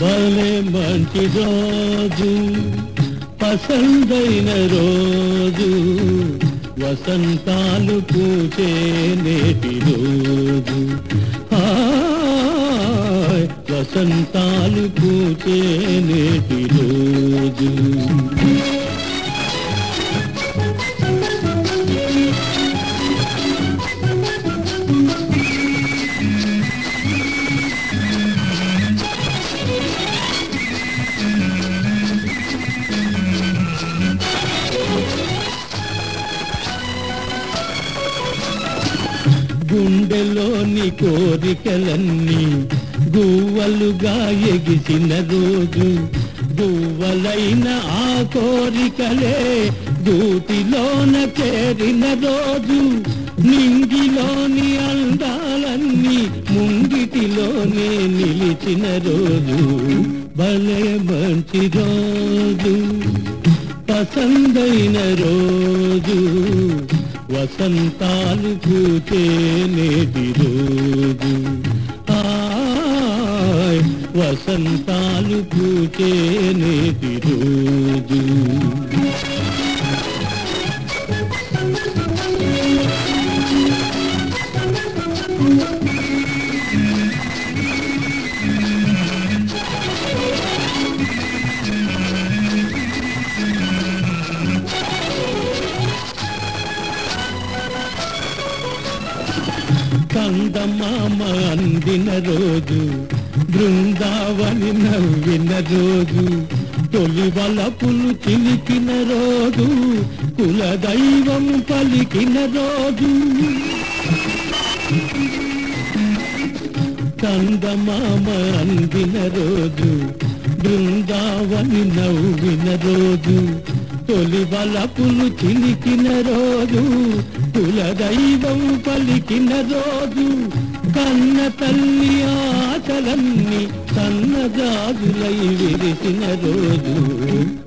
భలే మంచి రోజు పసందైన రోజు వసంతాలు పూచే నేటి రోజు. వసంతాలు పూచే నేటి రోజు. గుండెలోని కోరికలన్నీ గువ్వలుగా ఎగిసిన రోజు. గువ్వలైన ఆ కోరికలే గూటిలోన చేరిన రోజు. నింగిలోని అందాలన్నీ ముంగిటిలోనే నిలిచిన రోజు. భలే మంచి రోజు పసందైన రోజు. వసంతాలు పూచే నేటి రోజు వసంతాలు పూచే నేటి రోజు కందమామ అందిన రోజు బృందావని నవ్విన రోజు తొలి వలపులు చిలికిన రోజు కులదైవం పలికిన రోజు. కందమామ అందిన రోజు బృందావని నవ్విన రోజు తొలి వలపులు చిలికిన రోజు కుల దైవం పలికిన రోజు కన్న తల్లి ఆశలన్నీ సన్నజాజులై విరిసిన రోజు.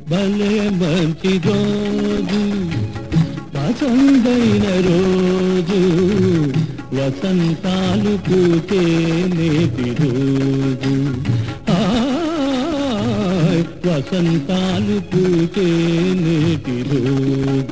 భలే మంచి రోజు పసందైన రోజు వసంతాలు పూతే నేటి రోజు. వసంతాలు పూచే నేటి రోజు